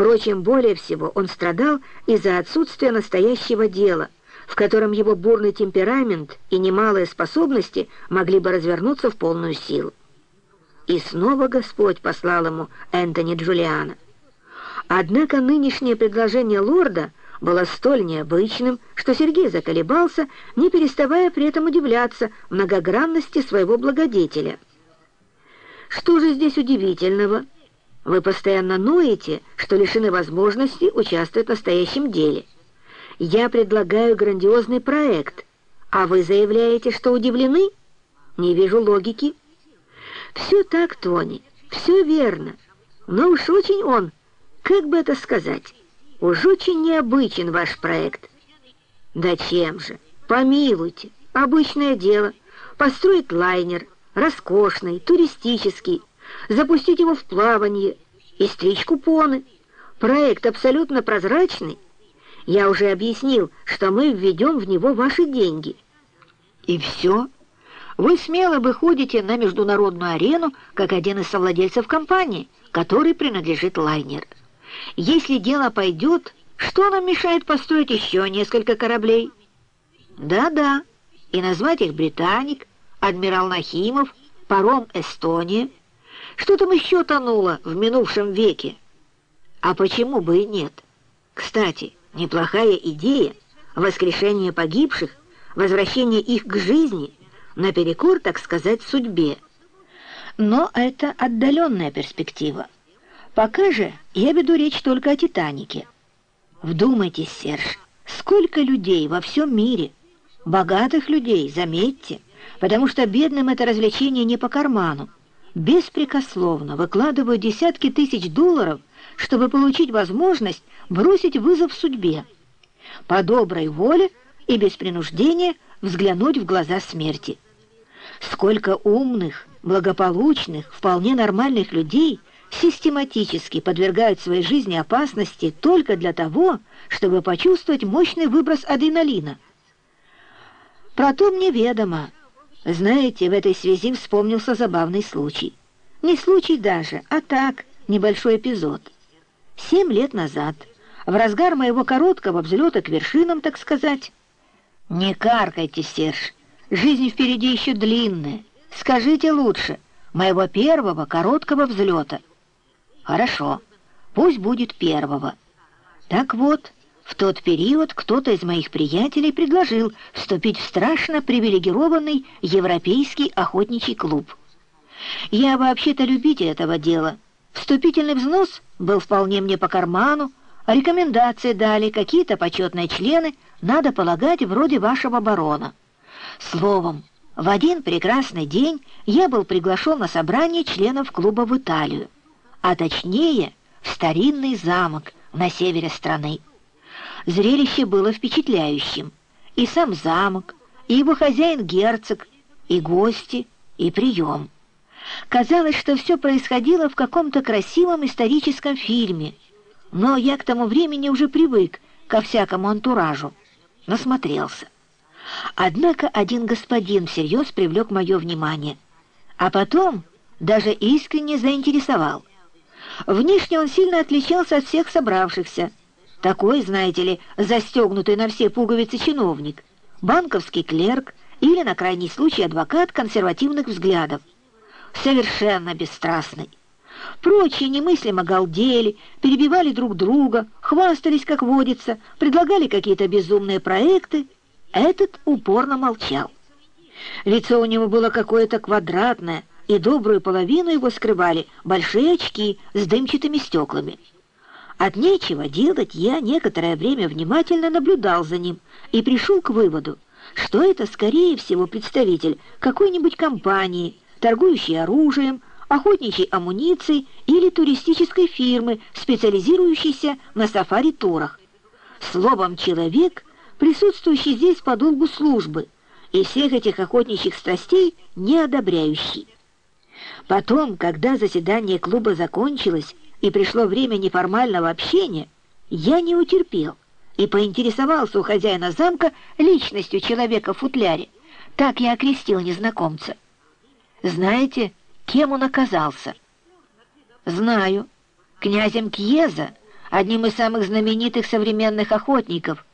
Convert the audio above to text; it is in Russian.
Впрочем, более всего он страдал из-за отсутствия настоящего дела, в котором его бурный темперамент и немалые способности могли бы развернуться в полную силу. И снова Господь послал ему Энтони Джулиана. Однако нынешнее предложение лорда было столь необычным, что Сергей заколебался, не переставая при этом удивляться многогранности своего благодетеля. «Что же здесь удивительного?» Вы постоянно ноете, что лишены возможности участвовать в настоящем деле. Я предлагаю грандиозный проект, а вы заявляете, что удивлены? Не вижу логики. Все так, Тони, все верно. Но уж очень он, как бы это сказать, уж очень необычен ваш проект. Да чем же? Помилуйте, обычное дело. Построить лайнер, роскошный, туристический, запустить его в плавание и стричь купоны. Проект абсолютно прозрачный. Я уже объяснил, что мы введем в него ваши деньги. И все. Вы смело выходите на международную арену, как один из совладельцев компании, которой принадлежит лайнер. Если дело пойдет, что нам мешает построить еще несколько кораблей? Да-да, и назвать их «Британик», «Адмирал Нахимов», «Паром Эстония», что там еще тонуло в минувшем веке? А почему бы и нет? Кстати, неплохая идея — воскрешение погибших, возвращение их к жизни, наперекор, так сказать, судьбе. Но это отдаленная перспектива. Пока же я веду речь только о «Титанике». Вдумайтесь, Серж, сколько людей во всем мире, богатых людей, заметьте, потому что бедным это развлечение не по карману, беспрекословно выкладывают десятки тысяч долларов, чтобы получить возможность бросить вызов судьбе, по доброй воле и без принуждения взглянуть в глаза смерти. Сколько умных, благополучных, вполне нормальных людей систематически подвергают своей жизни опасности только для того, чтобы почувствовать мощный выброс адреналина. Про то мне ведомо, знаете, в этой связи вспомнился забавный случай. Не случай даже, а так, небольшой эпизод. Семь лет назад, в разгар моего короткого взлета к вершинам, так сказать... Не каркайте, Серж, жизнь впереди еще длинная. Скажите лучше, моего первого короткого взлета. Хорошо, пусть будет первого. Так вот... В тот период кто-то из моих приятелей предложил вступить в страшно привилегированный европейский охотничий клуб. Я вообще-то любитель этого дела. Вступительный взнос был вполне мне по карману, а рекомендации дали какие-то почетные члены, надо полагать, вроде вашего барона. Словом, в один прекрасный день я был приглашен на собрание членов клуба в Италию, а точнее в старинный замок на севере страны. Зрелище было впечатляющим. И сам замок, и его хозяин-герцог, и гости, и прием. Казалось, что все происходило в каком-то красивом историческом фильме, но я к тому времени уже привык ко всякому антуражу, насмотрелся. Однако один господин всерьез привлек мое внимание, а потом даже искренне заинтересовал. Внешне он сильно отличался от всех собравшихся, такой, знаете ли, застегнутый на все пуговицы чиновник, банковский клерк или, на крайний случай, адвокат консервативных взглядов. Совершенно бесстрастный. Прочие немыслимо галдели, перебивали друг друга, хвастались, как водится, предлагали какие-то безумные проекты. Этот упорно молчал. Лицо у него было какое-то квадратное, и добрую половину его скрывали большие очки с дымчатыми стеклами. От нечего делать я некоторое время внимательно наблюдал за ним и пришел к выводу, что это, скорее всего, представитель какой-нибудь компании, торгующей оружием, охотничьей амуницией или туристической фирмы, специализирующейся на сафари-турах. Словом, человек, присутствующий здесь по долгу службы, и всех этих охотничьих страстей не одобряющий. Потом, когда заседание клуба закончилось, и пришло время неформального общения, я не утерпел и поинтересовался у хозяина замка личностью человека в футляре. Так я окрестил незнакомца. Знаете, кем он оказался? Знаю. Князем Кьеза, одним из самых знаменитых современных охотников,